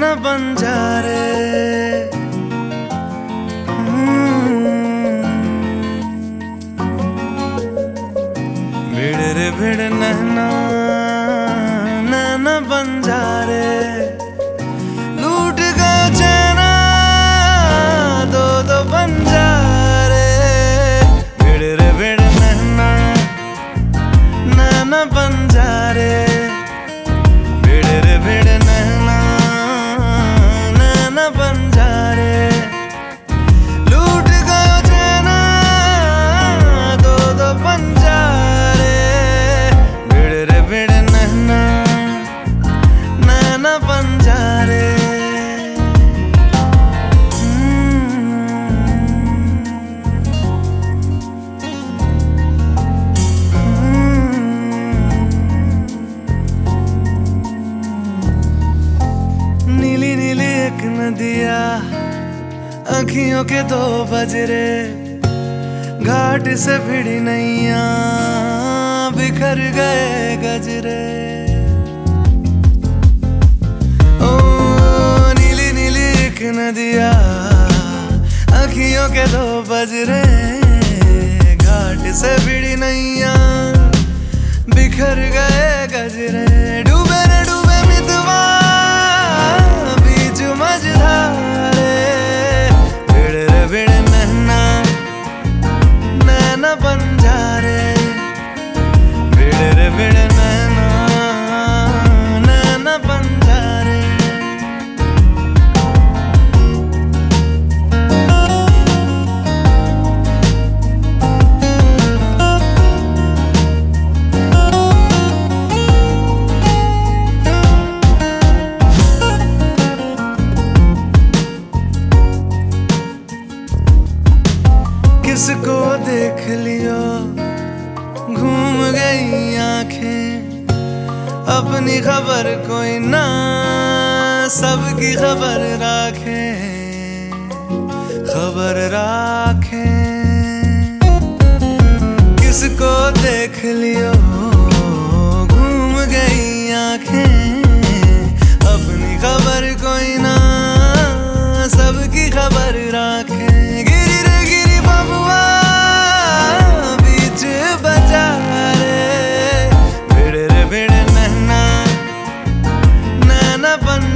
ना बन जा रे भिड़ रे भिड़ नहना नैना बन जा नैना जा भिड़ एक नदिया अखियों के दो बजरे, घाट से भिड़ी नैया बिखर गए गजरे। ओ, नीली नीली एक नदिया, अखियों के दो बजरे, घाट से भिड़ी नैया किसको देख लियो, घूम गई आँखें। अपनी खबर कोई ना, सबकी खबर राखे खबर राखे। किसको देख लियो? heaven